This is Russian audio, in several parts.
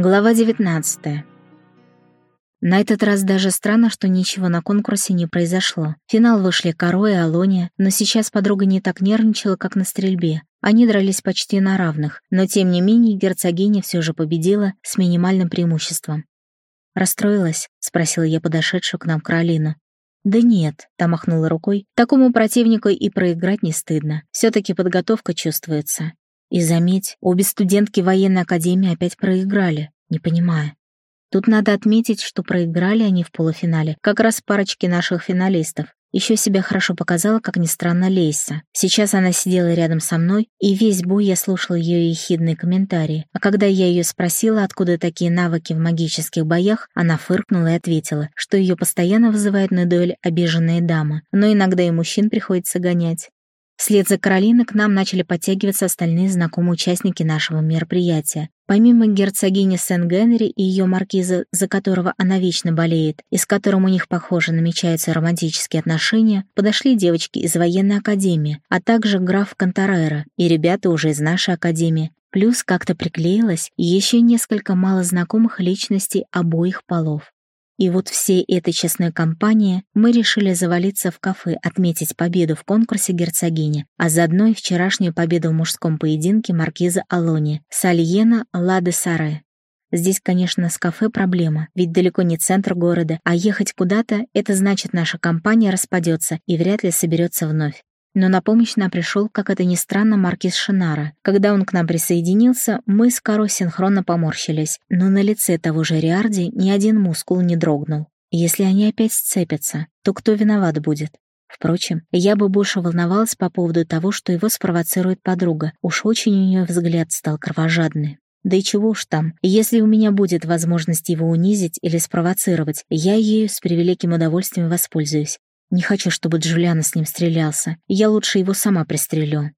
Глава 19. На этот раз даже странно, что ничего на конкурсе не произошло. В финал вышли Каро и Алония, но сейчас подруга не так нервничала, как на стрельбе. Они дрались почти на равных, но тем не менее герцогиня все же победила с минимальным преимуществом. «Расстроилась?» — спросила я подошедшую к нам Каролину. «Да нет», — та махнула рукой, — «такому противнику и проиграть не стыдно. все таки подготовка чувствуется. И заметь, обе студентки военной академии опять проиграли. Не понимаю. Тут надо отметить, что проиграли они в полуфинале как раз парочки наших финалистов. Еще себя хорошо показала, как ни странно, Лейса. Сейчас она сидела рядом со мной, и весь бой я слушала ее ехидные комментарии. А когда я ее спросила, откуда такие навыки в магических боях, она фыркнула и ответила, что ее постоянно вызывает на дуэль обиженные дамы, но иногда и мужчин приходится гонять. Вслед за Каролиной к нам начали подтягиваться остальные знакомые участники нашего мероприятия. Помимо герцогини Сен-Генри и ее маркиза, за которого она вечно болеет, и с которым у них, похоже, намечаются романтические отношения, подошли девочки из военной академии, а также граф Кантарера и ребята уже из нашей академии. Плюс как-то приклеилось еще несколько малознакомых личностей обоих полов. И вот всей этой честной компании мы решили завалиться в кафе, отметить победу в конкурсе герцогини, а заодно и вчерашнюю победу в мужском поединке маркиза Алони, Сальена Ладе Саре. Здесь, конечно, с кафе проблема, ведь далеко не центр города, а ехать куда-то — это значит, наша компания распадется и вряд ли соберется вновь. Но на помощь нам пришел, как это ни странно, маркиз Шинара. Когда он к нам присоединился, мы с Каро синхронно поморщились, но на лице того же Риарди ни один мускул не дрогнул. Если они опять сцепятся, то кто виноват будет? Впрочем, я бы больше волновалась по поводу того, что его спровоцирует подруга. Уж очень у нее взгляд стал кровожадный. Да и чего уж там, если у меня будет возможность его унизить или спровоцировать, я ею с превеликим удовольствием воспользуюсь. Не хочу, чтобы Джулиана с ним стрелялся. Я лучше его сама пристрелю.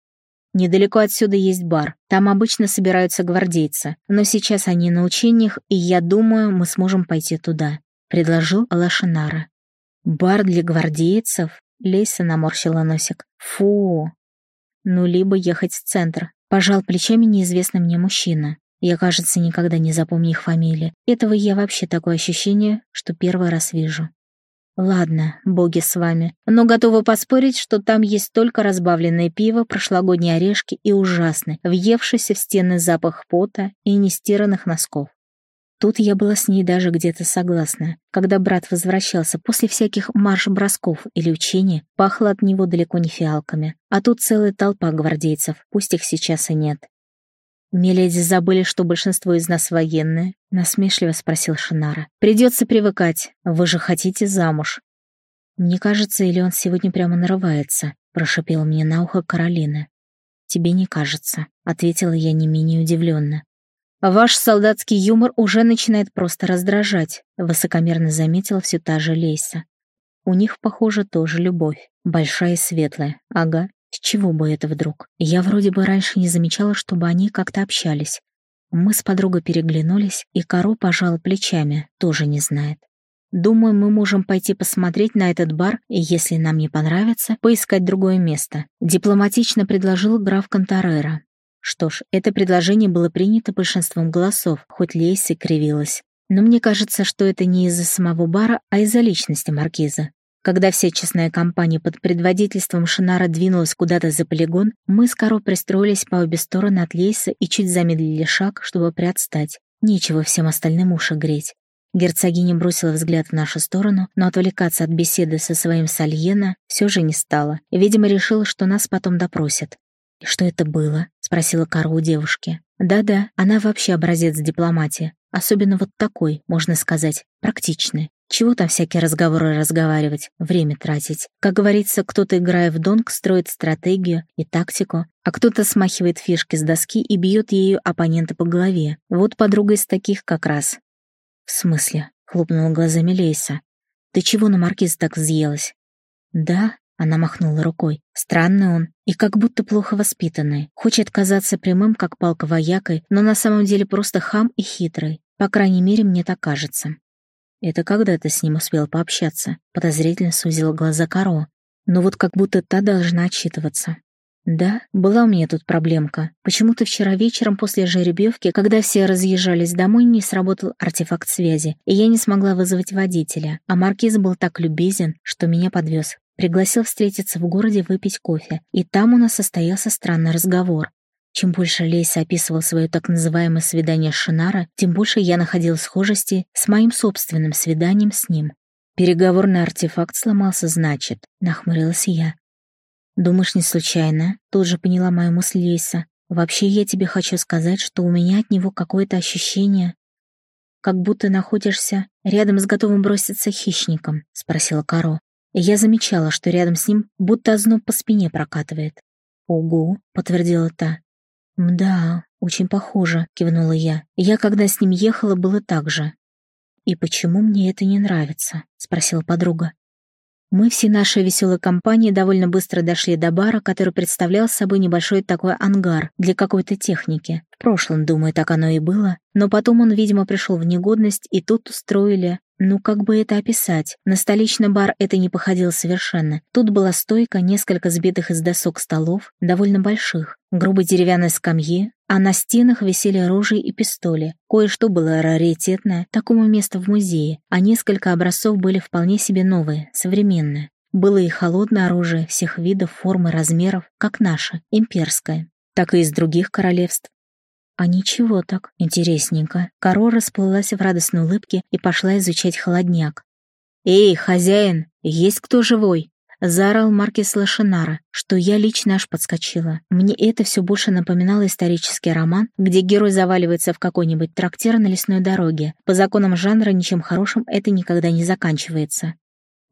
Недалеко отсюда есть бар. Там обычно собираются гвардейцы. Но сейчас они на учениях, и я думаю, мы сможем пойти туда», — предложил Лашинара. «Бар для гвардейцев?» — Лейса наморщила носик. «Фу!» «Ну, либо ехать в центр». Пожал плечами неизвестный мне мужчина. Я, кажется, никогда не запомню их фамилии. Этого я вообще такое ощущение, что первый раз вижу. Ладно, боги с вами, но готова поспорить, что там есть только разбавленное пиво, прошлогодние орешки и ужасный, въевшийся в стены запах пота и нестиранных носков. Тут я была с ней даже где-то согласна. Когда брат возвращался после всяких марш-бросков или учений, пахло от него далеко не фиалками. А тут целая толпа гвардейцев, пусть их сейчас и нет. «Миледи забыли, что большинство из нас военные?» — насмешливо спросил Шинара. «Придется привыкать. Вы же хотите замуж». «Мне кажется, или он сегодня прямо нарывается», — прошипела мне на ухо Каролина. «Тебе не кажется», — ответила я не менее удивленно. «Ваш солдатский юмор уже начинает просто раздражать», — высокомерно заметила все та же Лейса. «У них, похоже, тоже любовь. Большая и светлая. Ага, с чего бы это вдруг? Я вроде бы раньше не замечала, чтобы они как-то общались. Мы с подругой переглянулись, и Каро пожал плечами, тоже не знает. Думаю, мы можем пойти посмотреть на этот бар, и если нам не понравится, поискать другое место. Дипломатично предложил граф Конторера. Что ж, это предложение было принято большинством голосов, хоть Лейси кривилась. Но мне кажется, что это не из-за самого бара, а из-за личности маркиза. Когда вся честная компания под предводительством Шинара двинулась куда-то за полигон, мы с Каро пристроились по обе стороны от Лейса и чуть замедлили шаг, чтобы приотстать. Нечего всем остальным уши греть. Герцогиня бросила взгляд в нашу сторону, но отвлекаться от беседы со своим Сальена все же не стала. Видимо, решила, что нас потом допросят. «И что это было?» — спросила Каро у девушки. «Да-да, она вообще образец дипломатии. Особенно вот такой, можно сказать, практичный. Чего там всякие разговоры разговаривать, время тратить? Как говорится, кто-то, играя в донг, строит стратегию и тактику, а кто-то смахивает фишки с доски и бьет ею оппонента по голове. Вот подруга из таких как раз. «В смысле?» — хлопнула глазами Лейса. «Ты чего на маркиз так взъелась?» «Да», — она махнула рукой. «Странный он и как будто плохо воспитанный. Хочет казаться прямым, как палка воякой, но на самом деле просто хам и хитрый. По крайней мере, мне так кажется. «Это когда ты с ним успел пообщаться?» Подозрительно сузила глаза Каро. «Ну вот как будто та должна отчитываться». Да, была у меня тут проблемка. Почему-то вчера вечером после жеребьевки, когда все разъезжались домой, не сработал артефакт связи, и я не смогла вызвать водителя, а маркиз был так любезен, что меня подвез. Пригласил встретиться в городе выпить кофе, и там у нас состоялся странный разговор. Чем больше Лейса описывал свое так называемое свидание Шинара, тем больше я находил схожести с моим собственным свиданием с ним. Переговорный артефакт сломался, значит, нахмурилась я. «Думаешь, не случайно?» Тут же поняла мою мысль Лейса. «Вообще я тебе хочу сказать, что у меня от него какое-то ощущение, как будто находишься рядом с готовым броситься хищником», — спросила Каро. И я замечала, что рядом с ним будто озноб по спине прокатывает. «Угу», — подтвердила та. «Да, очень похоже», — кивнула я. «Я, когда с ним ехала, было так же». «И почему мне это не нравится?» — спросила подруга. Мы всей нашей веселой компанией довольно быстро дошли до бара, который представлял собой небольшой такой ангар для какой-то техники. В прошлом, думаю, так оно и было. Но потом он, видимо, пришел в негодность, и тут устроили ну, как бы это описать? На столичный бар это не походило совершенно. Тут была стойка, несколько сбитых из досок столов, довольно больших, грубые деревянные скамьи, а на стенах висели оружие и пистоли. Кое-что было раритетное, такому месту в музее, а несколько образцов были вполне себе новые, современные. Было и холодное оружие всех видов, форм и размеров, как наше, имперское, так и из других королевств. А ничего так, интересненько. Коро расплылась в радостной улыбке и пошла изучать холодняк. «Эй, хозяин, есть кто живой?» Заорал Маркис Лошинара, что я лично аж подскочила. Мне это все больше напоминало исторический роман, где герой заваливается в какой-нибудь трактир на лесной дороге. По законам жанра ничем хорошим это никогда не заканчивается.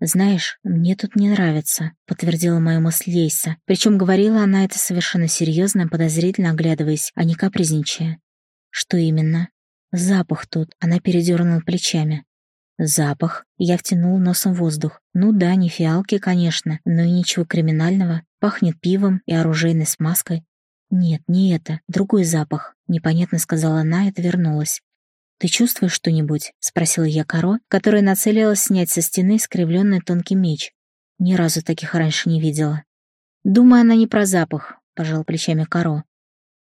«Знаешь, мне тут не нравится», — подтвердила мою мысль Лейса. Причем говорила она это совершенно серьезно, подозрительно оглядываясь, а не капризничая. «Что именно?» «Запах тут», — она передернула плечами. «Запах?» — я втянул носом воздух. «Ну да, не фиалки, конечно, но и ничего криминального. Пахнет пивом и оружейной смазкой». «Нет, не это, другой запах», — непонятно сказала она и отвернулась. «Ты чувствуешь что-нибудь?» — спросила я Каро, которая нацелилась снять со стены искривленный тонкий меч. Ни разу таких раньше не видела. «Думаю, она не про запах», — пожал плечами Каро.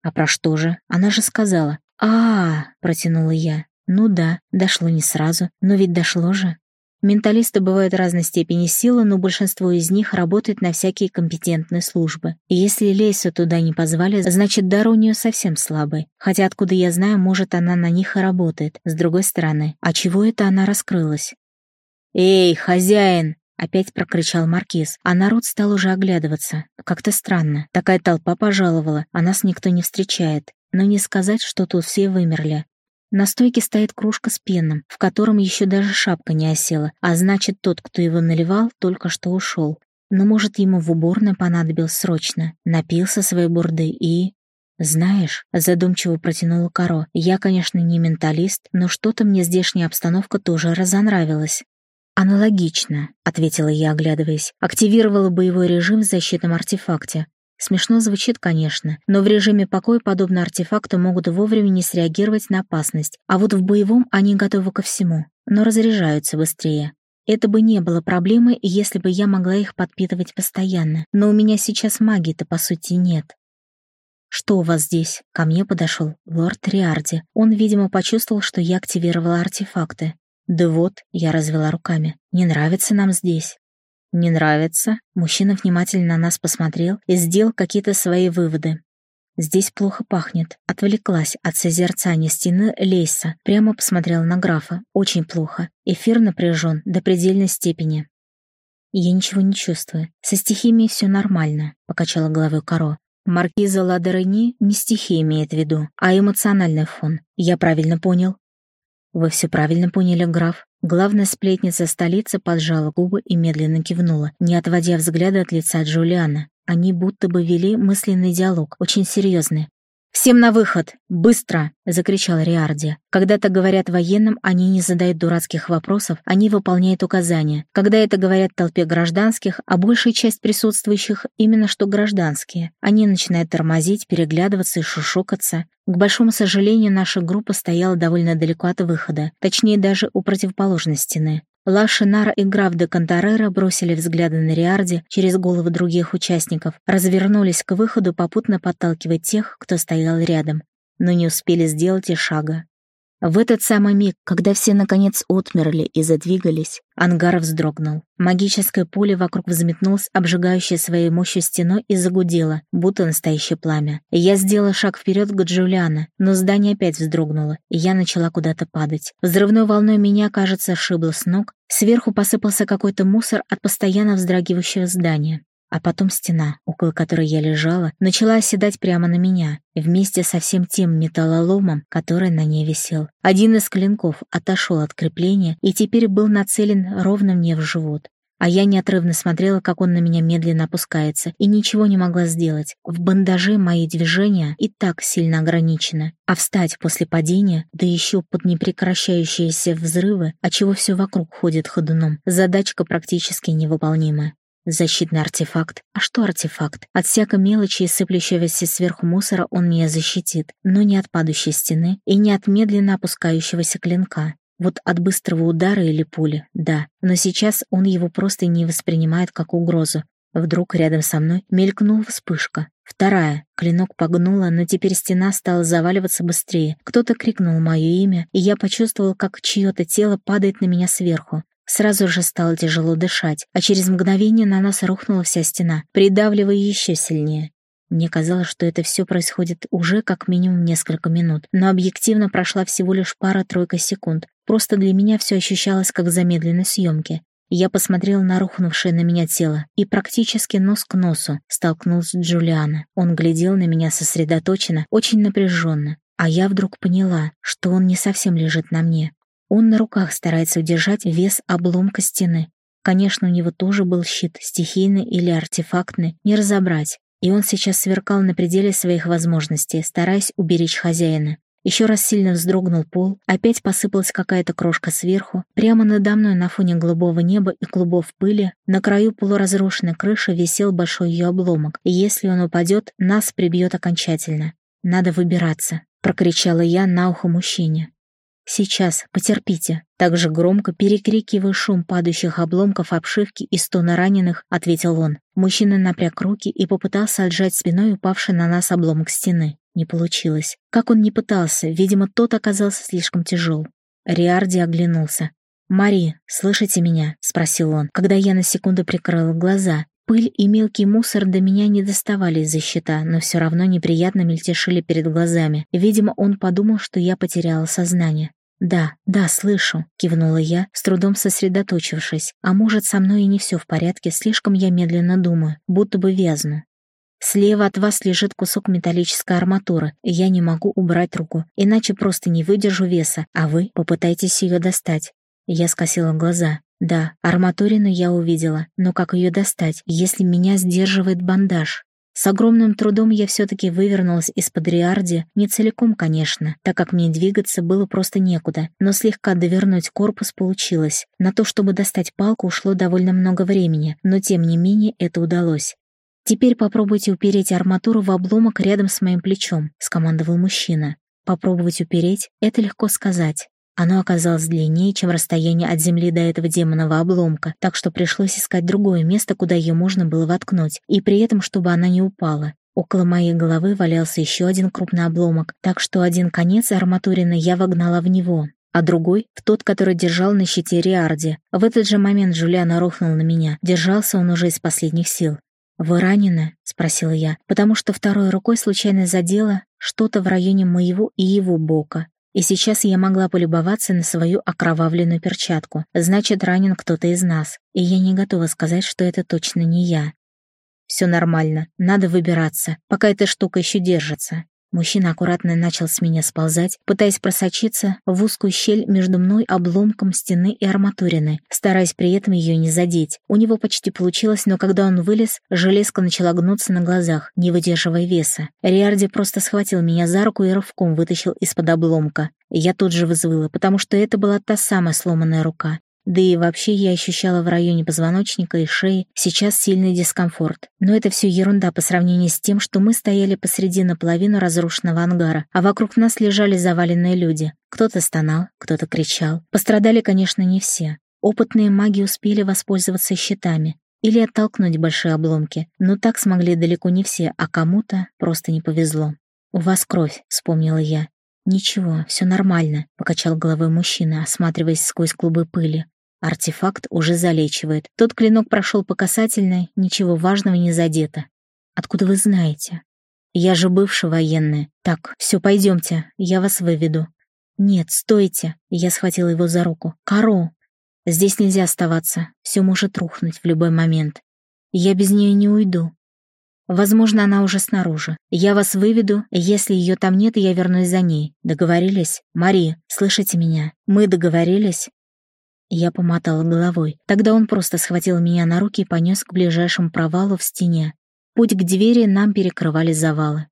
«А про что же? Она же сказала». А, -а, -а протянула я. «Ну да, дошло не сразу, но ведь дошло же». Менталисты бывают разной степени силы, но большинство из них работает на всякие компетентные службы. И если Лейсу туда не позвали, значит, дар у нее совсем слабый. Хотя, откуда я знаю, может, она на них и работает. С другой стороны, а чего это она раскрылась? «Эй, хозяин!» — опять прокричал Маркиз, а народ стал уже оглядываться. Как-то странно. Такая толпа пожаловала, а нас никто не встречает. Но не сказать, что тут все вымерли. На стойке стоит кружка с пеном, в котором еще даже шапка не осела, а значит, тот, кто его наливал, только что ушел. Но, может, ему в уборной понадобилось срочно. Напился своей бурды и... «Знаешь», — задумчиво протянула Каро, «я, конечно, не менталист, но что-то мне здешняя обстановка тоже разонравилась». «Аналогично», — ответила я, оглядываясь. «Активировала боевой режим в защитном артефакте. Смешно звучит, конечно, но в режиме покоя подобные артефакты могут вовремя не среагировать на опасность, а вот в боевом они готовы ко всему, но разряжаются быстрее. Это бы не было проблемой, если бы я могла их подпитывать постоянно, но у меня сейчас магии-то по сути нет. «Что у вас здесь?» Ко мне подошел лорд Риарди. Он, видимо, почувствовал, что я активировала артефакты. «Да вот», — я развела руками, — «не нравится нам здесь». «Не нравится?» Мужчина внимательно на нас посмотрел и сделал какие-то свои выводы. «Здесь плохо пахнет». Отвлеклась от созерцания стены Лейса. Прямо посмотрела на графа. Очень плохо. Эфир напряжен до предельной степени. «Я ничего не чувствую. Со стихиями все нормально», — покачала головой Каро. «Маркиза Ладерени не стихи имеет в виду, а эмоциональный фон. Я правильно понял?» «Вы все правильно поняли, граф. Главная сплетница столицы поджала губы и медленно кивнула, не отводя взгляда от лица Джулиана. Они будто бы вели мысленный диалог, очень серьезный. «Всем на выход! Быстро!» — закричал Риарди. Когда-то говорят военным, они не задают дурацких вопросов, они выполняют указания. Когда это говорят толпе гражданских, а большая часть присутствующих именно что гражданские, они начинают тормозить, переглядываться и шушукаться. К большому сожалению, наша группа стояла довольно далеко от выхода, точнее даже у противоположной стены. Лаша, Нара и граф де Кантарера бросили взгляды на Риарди через головы других участников, развернулись к выходу, попутно подталкивая тех, кто стоял рядом, но не успели сделать и шага. В этот самый миг, когда все наконец отмерли и задвигались, ангар вздрогнул. Магическое поле вокруг взметнулось, обжигающее своей мощью стеной, и загудело, будто настоящее пламя. Я сделала шаг вперед к Джулиана, но здание опять вздрогнуло, и я начала куда-то падать. Взрывной волной меня, кажется, шибло с ног. Сверху посыпался какой-то мусор от постоянно вздрагивающего здания. А потом стена, около которой я лежала, начала оседать прямо на меня, вместе со всем тем металлоломом, который на ней висел. Один из клинков отошел от крепления и теперь был нацелен ровно мне в живот. А я неотрывно смотрела, как он на меня медленно опускается, и ничего не могла сделать. В бандаже мои движения и так сильно ограничены. А встать после падения, да еще под непрекращающиеся взрывы, отчего все вокруг ходит ходуном, задачка практически невыполнимая. Защитный артефакт. А что артефакт? От всякой мелочи и сыплющегося сверху мусора он меня защитит, но не от падающей стены и не от медленно опускающегося клинка. Вот от быстрого удара или пули, да, но сейчас он его просто не воспринимает как угрозу. Вдруг рядом со мной мелькнула вспышка. Вторая. Клинок погнула, но теперь стена стала заваливаться быстрее. Кто-то крикнул мое имя, и я почувствовал, как чье-то тело падает на меня сверху. Сразу же стало тяжело дышать, а через мгновение на нас рухнула вся стена, придавливая еще сильнее. Мне казалось, что это все происходит уже как минимум несколько минут, но объективно прошла всего лишь пара-тройка секунд. Просто для меня все ощущалось как в замедленной съемке. Я посмотрела на рухнувшее на меня тело и практически нос к носу столкнулась с Джулиана. Он глядел на меня сосредоточенно, очень напряженно, а я вдруг поняла, что он не совсем лежит на мне. Он на руках старается удержать вес обломка стены. Конечно, у него тоже был щит, стихийный или артефактный, не разобрать. И он сейчас сверкал на пределе своих возможностей, стараясь уберечь хозяина. Еще раз сильно вздрогнул пол, опять посыпалась какая-то крошка сверху. Прямо надо мной на фоне голубого неба и клубов пыли на краю полуразрушенной крыши висел большой ее обломок, и если он упадет, нас прибьет окончательно. «Надо выбираться», — прокричала я на ухо мужчине. «Сейчас, потерпите». Так же громко, перекрикивая шум падающих обломков обшивки и стона раненых, ответил он. Мужчина напряг руки и попытался отжать спиной упавший на нас обломок стены. Не получилось. Как он не пытался, видимо, тот оказался слишком тяжел. Риарди оглянулся. «Мари, слышите меня?» — спросил он, когда я на секунду прикрыла глаза. Пыль и мелкий мусор до меня не доставали из-за щита, но все равно неприятно мельтешили перед глазами. Видимо, он подумал, что я потеряла сознание. «Да, да, слышу», — кивнула я, с трудом сосредоточившись. «А может, со мной и не все в порядке, слишком я медленно думаю, будто бы вязну». Слева от вас лежит кусок металлической арматуры, и я не могу убрать руку, иначе просто не выдержу веса, а вы попытайтесь ее достать. Я скосила глаза. Да, арматурину я увидела, но как ее достать, если меня сдерживает бандаж? С огромным трудом я все-таки вывернулась из-под Риарди, не целиком, конечно, так как мне двигаться было просто некуда, но слегка довернуть корпус получилось. На то, чтобы достать палку, ушло довольно много времени, но тем не менее это удалось. «Теперь попробуйте упереть арматуру в обломок рядом с моим плечом», — скомандовал мужчина. «Попробовать упереть — это легко сказать. Оно оказалось длиннее, чем расстояние от земли до этого демонового обломка, так что пришлось искать другое место, куда ее можно было воткнуть, и при этом, чтобы она не упала. Около моей головы валялся еще один крупный обломок, так что один конец арматурины я вогнала в него, а другой — в тот, который держал на щите Риарди. В этот же момент Джулиан рухнул на меня. Держался он уже из последних сил. «Вы ранены?» — спросила я, потому что второй рукой случайно задела что-то в районе моего и его бока. И сейчас я могла полюбоваться на свою окровавленную перчатку. Значит, ранен кто-то из нас. И я не готова сказать, что это точно не я. Все нормально, надо выбираться, пока эта штука еще держится. Мужчина аккуратно начал с меня сползать, пытаясь просочиться в узкую щель между мной обломком стены и арматурины, стараясь при этом ее не задеть. У него почти получилось, но когда он вылез, железка начала гнуться на глазах, не выдерживая веса. Риарди просто схватил меня за руку и рывком вытащил из-под обломка. Я тут же взвыла, потому что это была та самая сломанная рука. Да и вообще я ощущала в районе позвоночника и шеи сейчас сильный дискомфорт. Но это все ерунда по сравнению с тем, что мы стояли посреди наполовину разрушенного ангара, а вокруг нас лежали заваленные люди. Кто-то стонал, кто-то кричал. Пострадали, конечно, не все. Опытные маги успели воспользоваться щитами или оттолкнуть большие обломки, но так смогли далеко не все, а кому-то просто не повезло. «У вас кровь», — вспомнила я. «Ничего, все нормально», — покачал головой мужчина, осматриваясь сквозь клубы пыли. Артефакт уже залечивает. Тот клинок прошел по касательной, ничего важного не задето. Откуда вы знаете? Я же бывший военный. Так, все, пойдемте, я вас выведу. Нет, стойте. Я схватила его за руку. Каро. Здесь нельзя оставаться. Все может рухнуть в любой момент. Я без нее не уйду. Возможно, она уже снаружи. Я вас выведу, если ее там нет, я вернусь за ней. Договорились? Мари, слышите меня? Мы договорились? Я помотала головой. Тогда он просто схватил меня на руки и понес к ближайшему провалу в стене. Путь к двери нам перекрывали завалы.